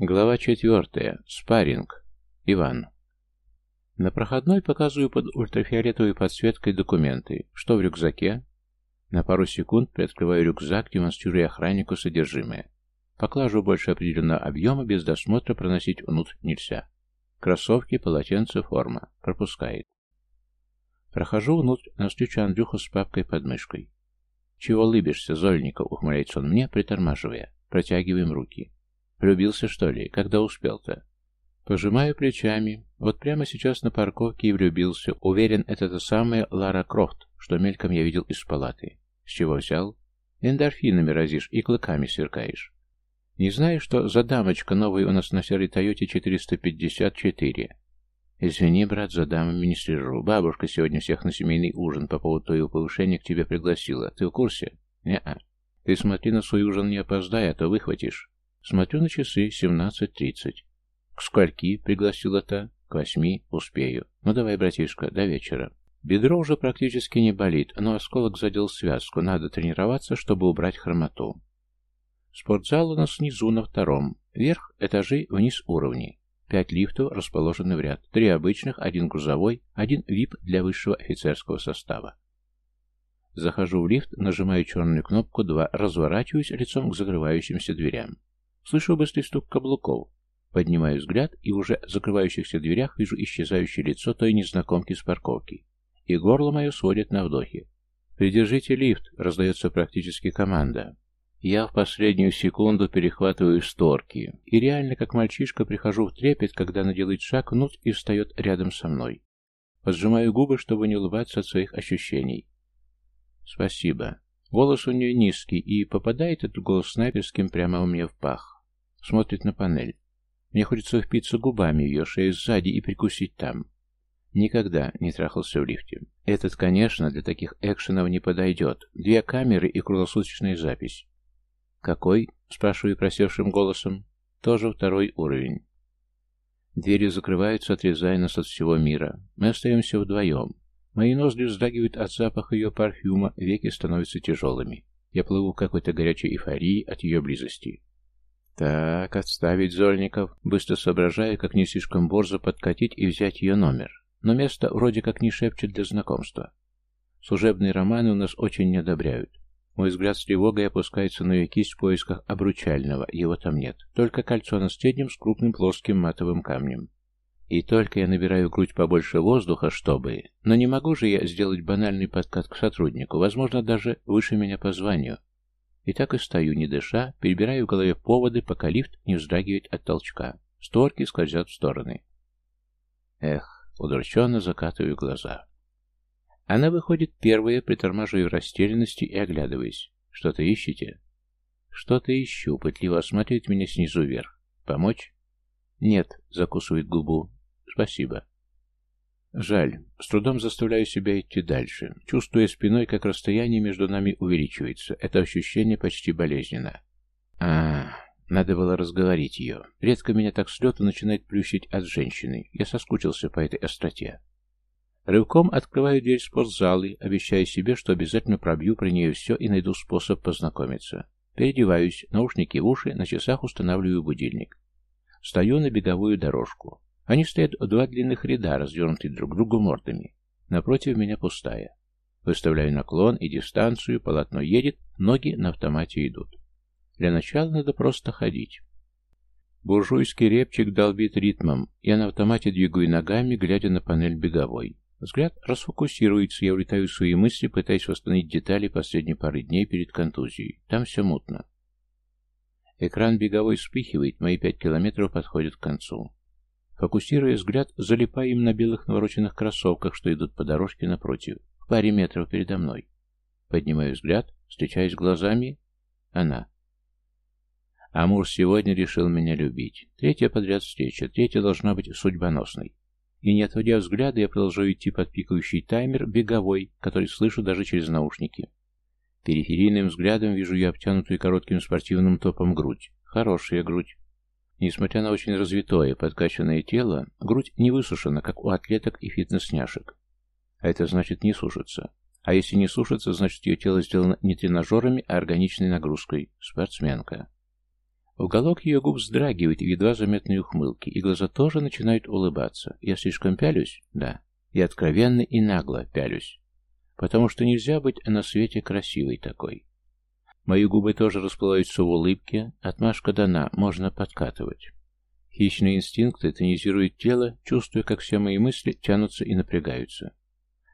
Глава четвертая. Спарринг. Иван. На проходной показываю под ультрафиолетовой подсветкой документы. Что в рюкзаке? На пару секунд приоткрываю рюкзак, демонстрируя охраннику содержимое. Поклажу больше определенного объема без досмотра проносить внутрь нельзя. Кроссовки, полотенце, форма. Пропускает. Прохожу внутрь, навстречу Андрюху с папкой под мышкой. «Чего лыбишься, Зольников?» — ухмыляется он мне, притормаживая. Протягиваем руки. «Влюбился, что ли? Когда успел-то?» Пожимаю плечами. Вот прямо сейчас на парковке и влюбился. Уверен, это та самая Лара Крофт, что мельком я видел из палаты. С чего взял? Эндорфинами разишь и клыками сверкаешь. Не знаю, что за дамочка новая у нас на серой Тойоте 454. Извини, брат, за дамами не слежу. Бабушка сегодня всех на семейный ужин по поводу твоего повышения к тебе пригласила. Ты в курсе? Не-а. Ты смотри на свой ужин не опоздай, а то выхватишь. Смотрю на часы, 17.30. «К скольки?» — пригласила та. «К восьми. Успею. Ну давай, братишка, до вечера». Бедро уже практически не болит, но осколок задел связку. Надо тренироваться, чтобы убрать хромоту. Спортзал у нас снизу на втором. Верх этажей, вниз уровни. Пять лифтов расположены в ряд. Три обычных, один грузовой, один ВИП для высшего офицерского состава. Захожу в лифт, нажимаю черную кнопку 2, разворачиваюсь лицом к закрывающимся дверям. Слышу быстрый стук каблуков. Поднимаю взгляд и уже закрывающихся дверях вижу исчезающее лицо той незнакомки с парковки. И горло мое сводит на вдохе. «Придержите лифт!» — раздается практически команда. Я в последнюю секунду перехватываю створки. И реально, как мальчишка, прихожу в трепет, когда она делает шаг внутрь и встает рядом со мной. Поджимаю губы, чтобы не улыбаться от своих ощущений. «Спасибо». Голос у нее низкий, и попадает этот голос снайперским прямо у меня в пах. Смотрит на панель. Мне хочется впиться губами ее шею сзади и прикусить там. Никогда не трахался в лифте. Этот, конечно, для таких экшенов не подойдет. Две камеры и круглосуточная запись. «Какой?» — спрашиваю просевшим голосом. «Тоже второй уровень». Двери закрываются, отрезая нас от всего мира. Мы остаемся вдвоем. Мои ноздри вздрагивают от запаха ее парфюма, веки становятся тяжелыми. Я плыву в какой-то горячей эйфории от ее близости. Так, отставить Зольников, быстро соображая, как не слишком борзо подкатить и взять ее номер. Но место вроде как не шепчет для знакомства. Служебные романы у нас очень не одобряют. Мой взгляд с тревогой опускается на ее кисть в поисках обручального, его там нет. Только кольцо на среднем с крупным плоским матовым камнем. И только я набираю грудь побольше воздуха, чтобы... Но не могу же я сделать банальный подкат к сотруднику, возможно, даже выше меня по званию. И так и стою, не дыша, перебираю в голове поводы, пока лифт не вздрагивает от толчка. Створки скользят в стороны. Эх, удрученно закатываю глаза. Она выходит первая, притормаживая в растерянности и оглядываясь. «Что-то ищете?» «Что-то ищу», пытливо осматривает меня снизу вверх. «Помочь?» «Нет», — закусывает губу. «Спасибо». Жаль. С трудом заставляю себя идти дальше, чувствуя спиной, как расстояние между нами увеличивается. Это ощущение почти болезненно. А, надо было разговорить ее. Редко меня так с начинает плющить от женщины. Я соскучился по этой остроте. Рывком открываю дверь спортзалы, обещая себе, что обязательно пробью про нее все и найду способ познакомиться. Переодеваюсь, наушники в уши, на часах устанавливаю будильник. Стою на беговую дорожку. Они стоят в два длинных ряда, развернутые друг к другу мордами. Напротив меня пустая. Выставляю наклон и дистанцию, полотно едет, ноги на автомате идут. Для начала надо просто ходить. Буржуйский репчик долбит ритмом. Я на автомате двигаю ногами, глядя на панель беговой. Взгляд расфокусируется, я улетаю в свои мысли, пытаясь восстановить детали последней пары дней перед контузией. Там все мутно. Экран беговой вспыхивает, мои пять километров подходят к концу. Фокусируя взгляд, залипая им на белых навороченных кроссовках, что идут по дорожке напротив, в паре метров передо мной. Поднимаю взгляд, встречаюсь глазами. Она. Амур сегодня решил меня любить. Третья подряд встреча, третья должна быть судьбоносной. И не отводя взгляда, я продолжаю идти под пикающий таймер беговой, который слышу даже через наушники. Периферийным взглядом вижу я обтянутую коротким спортивным топом грудь. Хорошая грудь. Несмотря на очень развитое, подкачанное тело, грудь не высушена, как у атлеток и фитнес-няшек. А это значит не сушится. А если не сушится, значит ее тело сделано не тренажерами, а органичной нагрузкой. Спортсменка. Уголок ее губ вздрагивает в едва заметной ухмылки, и глаза тоже начинают улыбаться. Я слишком пялюсь? Да. И откровенно и нагло пялюсь. Потому что нельзя быть на свете красивой такой. Мои губы тоже расплываются в улыбке, отмашка дана, можно подкатывать. Хищные инстинкты тонизируют тело, чувствуя, как все мои мысли тянутся и напрягаются.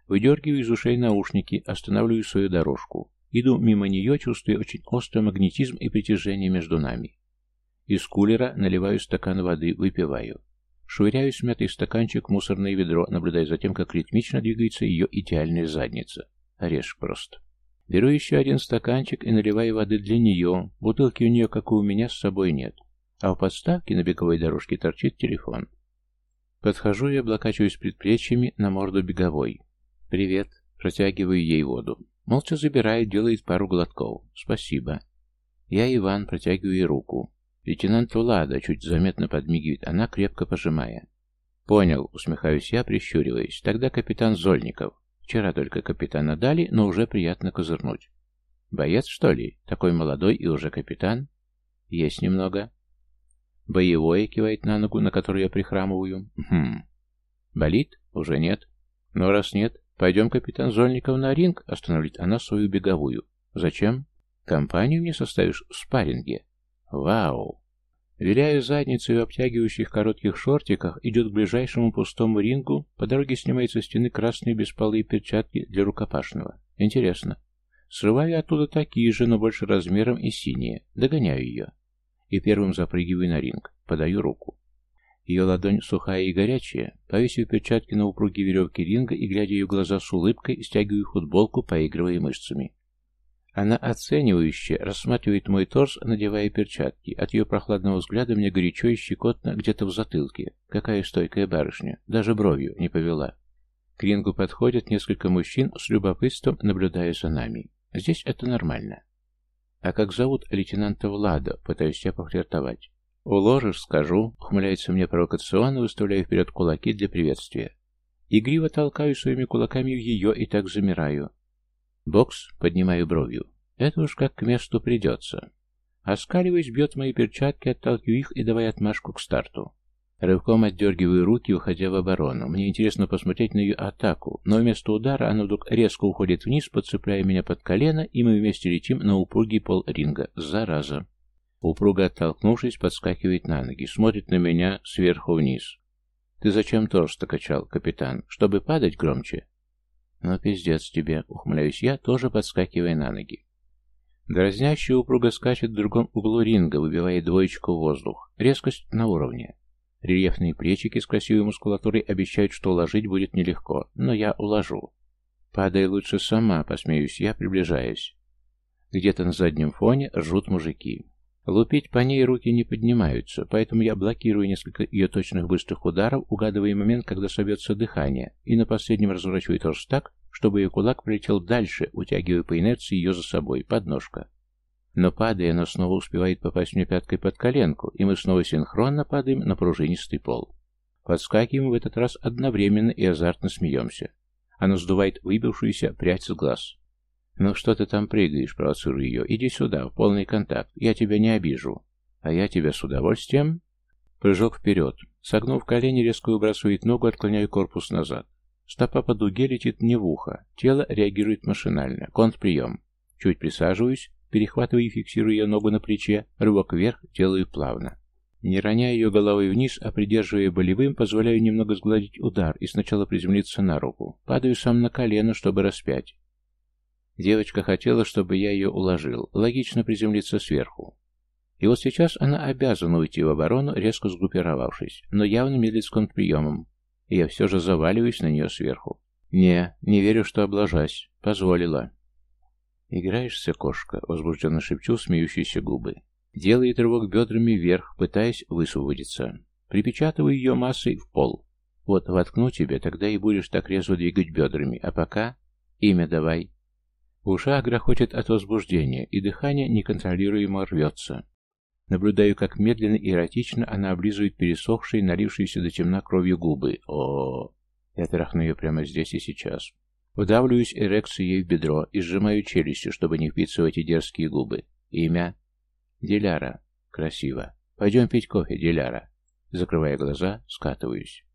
Выдергиваю из ушей наушники, останавливаю свою дорожку. Иду мимо нее, чувствуя очень острый магнетизм и притяжение между нами. Из кулера наливаю стакан воды, выпиваю. Швыряю смятый стаканчик в мусорное ведро, наблюдая за тем, как ритмично двигается ее идеальная задница. Орешек просто. Беру еще один стаканчик и наливаю воды для нее. Бутылки у нее, как и у меня, с собой нет. А в подставке на беговой дорожке торчит телефон. Подхожу и облокачиваюсь предплечьями на морду беговой. «Привет». Протягиваю ей воду. Молча забирает, делает пару глотков. «Спасибо». Я Иван, протягиваю ей руку. Лейтенант Влада чуть заметно подмигивает, она крепко пожимая. «Понял», — усмехаюсь я, прищуриваясь. «Тогда капитан Зольников. Вчера только капитана дали, но уже приятно козырнуть». «Боец, что ли? Такой молодой и уже капитан?» «Есть немного». «Боевое», — кивает на ногу, на которую я прихрамываю. «Хм. Болит? Уже нет. Но раз нет, пойдем, капитан Зольников, на ринг», — остановит она свою беговую. «Зачем? Компанию мне составишь в спарринге?» Вау! Виляя задницей в обтягивающих коротких шортиках, идет к ближайшему пустому рингу, по дороге снимает со стены красные бесполые перчатки для рукопашного. Интересно. Срываю оттуда такие же, но больше размером и синие. Догоняю ее. И первым запрыгиваю на ринг. Подаю руку. Ее ладонь сухая и горячая. Повесив перчатки на упругие веревки ринга и, глядя ее в глаза с улыбкой, стягиваю футболку, поигрывая мышцами. Она оценивающе рассматривает мой торс, надевая перчатки. От ее прохладного взгляда мне горячо и щекотно где-то в затылке. Какая стойкая барышня. Даже бровью не повела. К рингу подходят несколько мужчин с любопытством, наблюдая за нами. Здесь это нормально. А как зовут лейтенанта Влада? Пытаюсь я пофлиртовать. «Уложишь, скажу», — ухмыляется мне провокационно, выставляя вперед кулаки для приветствия. Игриво толкаю своими кулаками в ее и так замираю. Бокс, поднимаю бровью. Это уж как к месту придется. Оскаливаясь, бьет мои перчатки, отталкиваю их и давай отмашку к старту. Рывком отдергиваю руки, уходя в оборону. Мне интересно посмотреть на ее атаку, но вместо удара она вдруг резко уходит вниз, подцепляя меня под колено, и мы вместе летим на упругий пол ринга. Зараза. Упруга, оттолкнувшись, подскакивает на ноги, смотрит на меня сверху вниз. «Ты зачем торс-то качал, капитан? Чтобы падать громче?» «Ну, пиздец тебе», — ухмыляюсь я, тоже подскакивая на ноги. Дразнящая упруга скачет в другом углу ринга, выбивая двоечку в воздух. Резкость на уровне. Рельефные плечики с красивой мускулатурой обещают, что уложить будет нелегко, но я уложу. Падай лучше сама, посмеюсь я, приближаясь. Где-то на заднем фоне ржут мужики. Лупить по ней руки не поднимаются, поэтому я блокирую несколько ее точных быстрых ударов, угадывая момент, когда собьется дыхание, и на последнем разворачиваю торс так, чтобы ее кулак прилетел дальше, утягивая по инерции ее за собой, подножка. Но падая, она снова успевает попасть мне пяткой под коленку, и мы снова синхронно падаем на пружинистый пол. Подскакиваем в этот раз одновременно и азартно смеемся. Она сдувает выбившуюся прядь с глаз. «Ну что ты там прыгаешь?» — провоцирую ее. «Иди сюда, в полный контакт. Я тебя не обижу». «А я тебя с удовольствием?» Прыжок вперед. Согнув колени, резко выбрасывает ногу, отклоняю корпус назад. Стопа по дуге летит мне в ухо. Тело реагирует машинально. Контрприем. Чуть присаживаюсь, перехватываю и фиксирую ее ногу на плече. Рывок вверх делаю плавно. Не роняя ее головой вниз, а придерживая болевым, позволяю немного сгладить удар и сначала приземлиться на руку. Падаю сам на колено, чтобы распять. Девочка хотела, чтобы я ее уложил. Логично приземлиться сверху. И вот сейчас она обязана уйти в оборону, резко сгруппировавшись, но явно медлит с контрприемом. И я все же заваливаюсь на нее сверху. Не, не верю, что облажась. Позволила. «Играешься, кошка?» — возбужденно шепчу смеющиеся губы. Делает рывок бедрами вверх, пытаясь высвободиться. Припечатываю ее массой в пол. Вот, воткну тебе, тогда и будешь так резво двигать бедрами. А пока... Имя давай. В ушах грохочет от возбуждения, и дыхание неконтролируемо рвется. Наблюдаю, как медленно и эротично она облизывает пересохшие, налившиеся до темна кровью губы. О, Я трахну ее прямо здесь и сейчас. Вдавливаюсь эрекцией в бедро и сжимаю челюсти, чтобы не впиться в эти дерзкие губы. Имя? Диляра. Красиво. Пойдем пить кофе, Диляра. Закрывая глаза, скатываюсь.